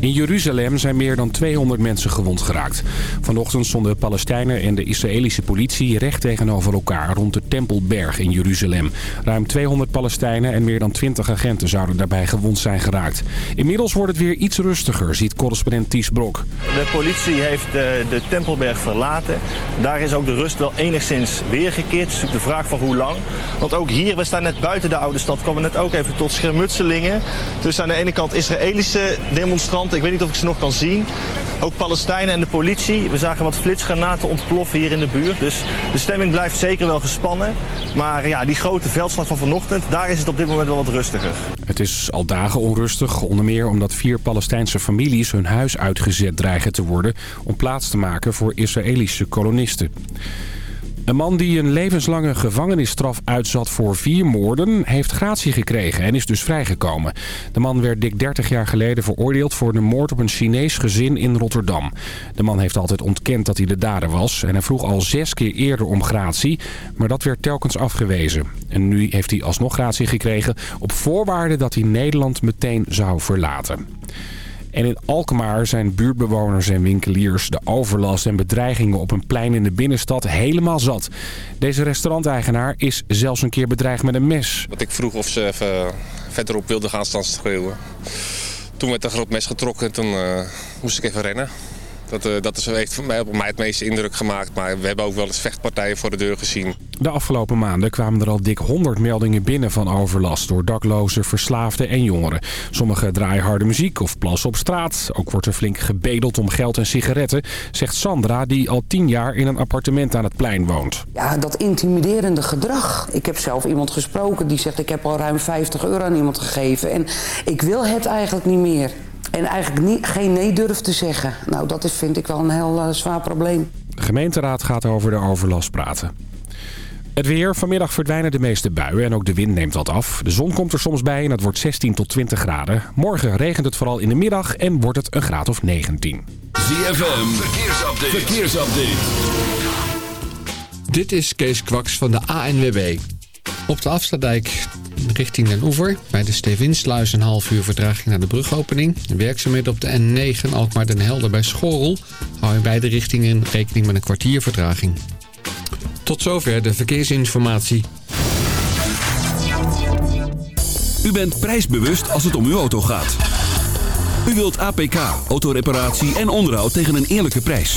In Jeruzalem zijn meer dan 200 mensen gewond geraakt. Vanochtend stonden Palestijnen en de Israëlische politie recht tegenover elkaar rond de Tempelberg in Jeruzalem. Ruim 200 Palestijnen en meer dan 20 agenten zouden daarbij gewond zijn geraakt. Inmiddels wordt het weer iets rustiger, ziet correspondent Ties Brok. De politie heeft de, de Tempelberg verlaten. Daar is ook de rust wel enigszins weergekeerd. Natuurlijk de vraag van hoe lang. Want ook hier, we staan net buiten de oude stad, komen net ook even tot schermutselingen. Dus aan de ene kant Israëlische demonstranten ik weet niet of ik ze nog kan zien. Ook Palestijnen en de politie. We zagen wat flitsgranaten ontploffen hier in de buurt. Dus de stemming blijft zeker wel gespannen. Maar ja, die grote veldslag van vanochtend, daar is het op dit moment wel wat rustiger. Het is al dagen onrustig, onder meer omdat vier Palestijnse families hun huis uitgezet dreigen te worden... om plaats te maken voor Israëlische kolonisten. Een man die een levenslange gevangenisstraf uitzat voor vier moorden... heeft gratie gekregen en is dus vrijgekomen. De man werd dik 30 jaar geleden veroordeeld voor de moord op een Chinees gezin in Rotterdam. De man heeft altijd ontkend dat hij de dader was... en hij vroeg al zes keer eerder om gratie, maar dat werd telkens afgewezen. En nu heeft hij alsnog gratie gekregen op voorwaarde dat hij Nederland meteen zou verlaten. En in Alkmaar zijn buurtbewoners en winkeliers de overlast en bedreigingen op een plein in de binnenstad helemaal zat. Deze restauranteigenaar is zelfs een keer bedreigd met een mes. Wat ik vroeg of ze even verderop wilden gaan staan schreeuwen. Toen werd een groot mes getrokken en toen uh, moest ik even rennen. Dat, uh, dat is, heeft mij, op mij het meeste indruk gemaakt. Maar we hebben ook wel eens vechtpartijen voor de deur gezien. De afgelopen maanden kwamen er al dik 100 meldingen binnen van overlast... door daklozen, verslaafden en jongeren. Sommigen draaien harde muziek of plassen op straat. Ook wordt er flink gebedeld om geld en sigaretten... zegt Sandra, die al 10 jaar in een appartement aan het plein woont. Ja, dat intimiderende gedrag. Ik heb zelf iemand gesproken die zegt... ik heb al ruim 50 euro aan iemand gegeven... en ik wil het eigenlijk niet meer. En eigenlijk niet, geen nee durft te zeggen. Nou, dat is, vind ik wel een heel uh, zwaar probleem. De gemeenteraad gaat over de overlast praten. Het weer. Vanmiddag verdwijnen de meeste buien en ook de wind neemt wat af. De zon komt er soms bij en het wordt 16 tot 20 graden. Morgen regent het vooral in de middag en wordt het een graad of 19. ZFM. Verkeersupdate. Verkeersupdate. Dit is Kees Kwaks van de ANWB. Op de Afsluitdijk richting Den Oever. Bij de Stevinsluis een half uur vertraging naar de brugopening. Werkzaamheden op de N9 Alkmaar Den Helder bij Schorrel. Hou in beide richtingen rekening met een kwartier vertraging. Tot zover de verkeersinformatie. U bent prijsbewust als het om uw auto gaat. U wilt APK, autoreparatie en onderhoud tegen een eerlijke prijs.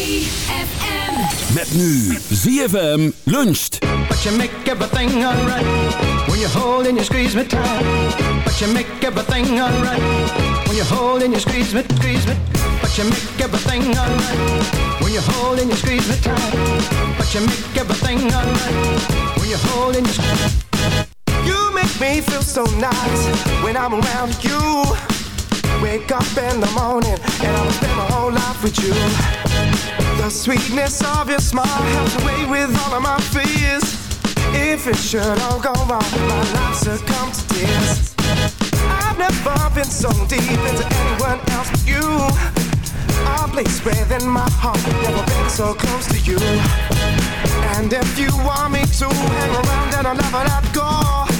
ZFM. Met nu ZFM luncht. But you make everything alright when you hold and you squeeze me tight. But you make everything alright when you hold and you squeeze me, squeeze me. But you make everything alright when you hold and you squeeze me tight. But you make everything alright when you hold and you squeeze. You make me feel so nice when I'm around you. Wake up in the morning and I'll spend my whole life with you. The sweetness of your smile helps away with all of my fears. If it should all go wrong, my life succumb to tears. I've never been so deep into anyone else but you. A place within my heart, never been so close to you. And if you want me to hang around, then I'll never let go.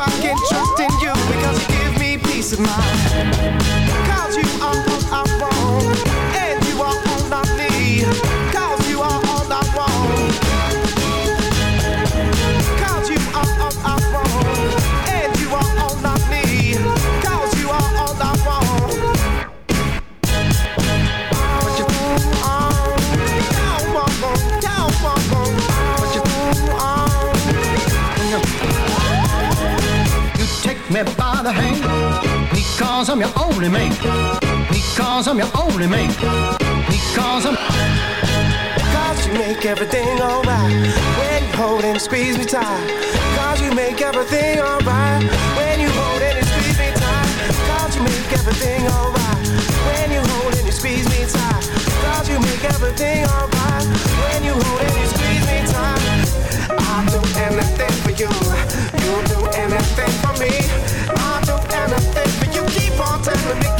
I can trust in you because you give me peace of mind. Cause you are because I'm your only mate. Because I'm your only mate. Because I'm. Cause you make everything alright. When you hold and squeeze me tight. Cause you make everything alright. When you hold and squeeze me tight. Cause you make everything alright. When you hold and squeeze me tight. Cause you make everything alright. When you hold and squeeze me tight. I'll do anything for you. You'll Telling me,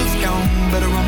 of young, better run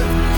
It's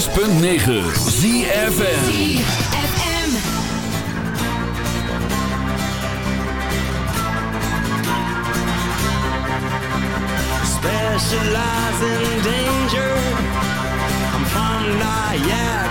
Zes punt negen ZFM. Specialize in danger. I'm from Niagara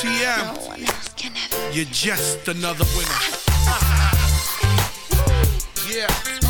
TM, you're just another winner. yeah,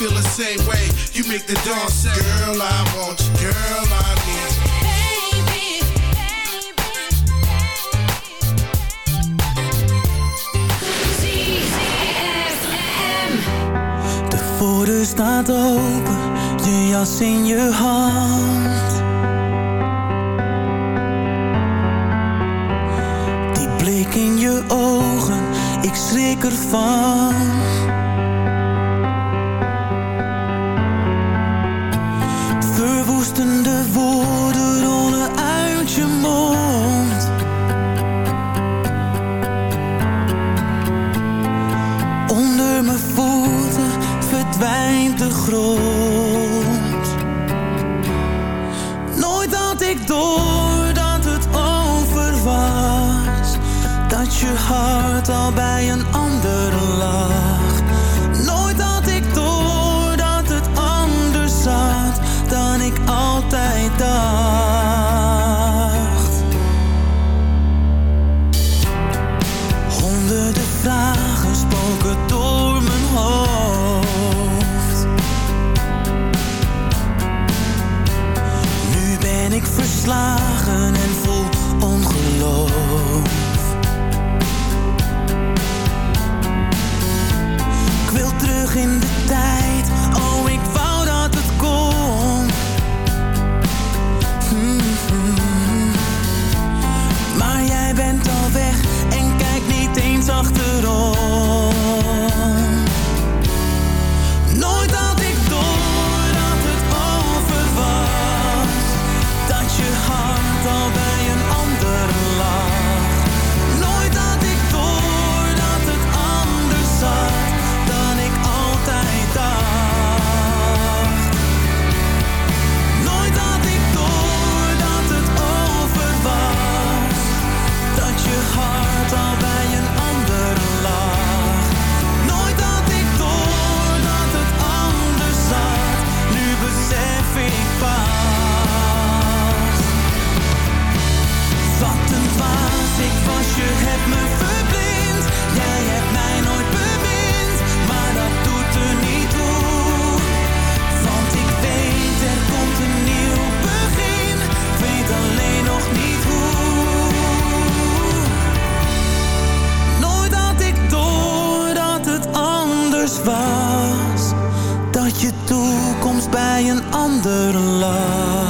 feel the same way. You make the dawn say, Girl, I want you. Girl, I need you. De voordeur staat open, je jas in je hand. Die blik in je ogen, ik schrik ervan. Nooit had ik door dat het over was. Dat je hart al bij een ander bij een ander land.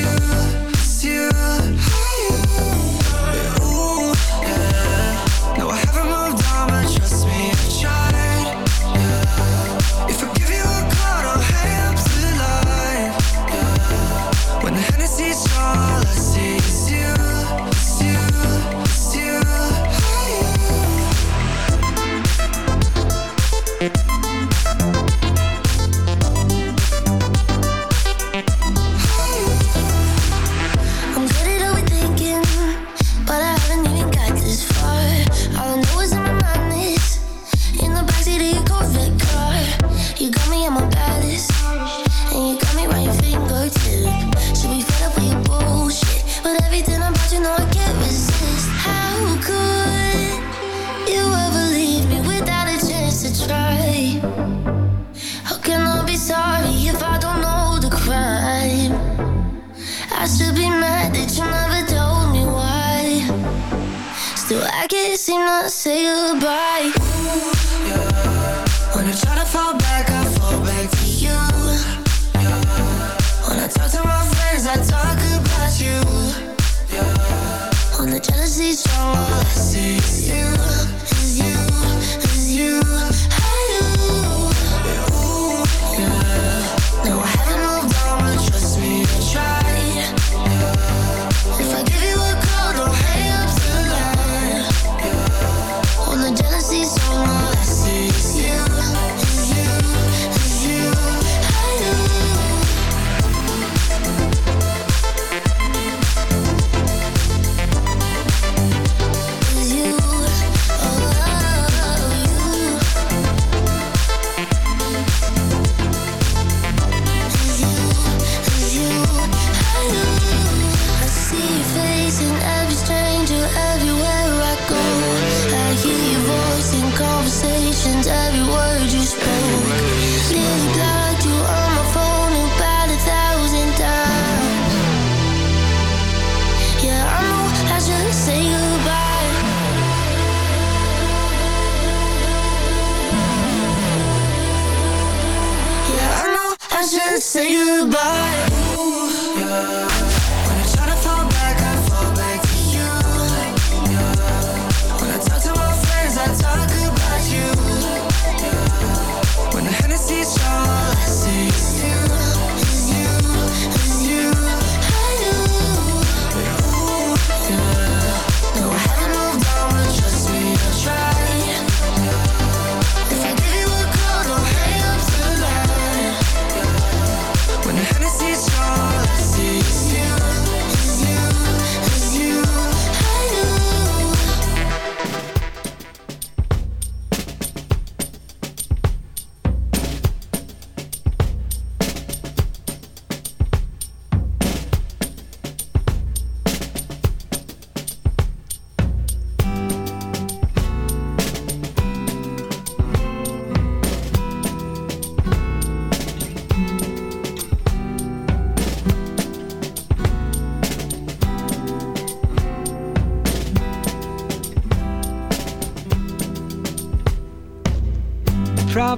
you, you. Seem to say goodbye. Ooh, yeah. When I try to fall back, I fall back to you. Yeah. When I talk to my friends, I talk about you. Yeah. When the jealousy's strong, all I see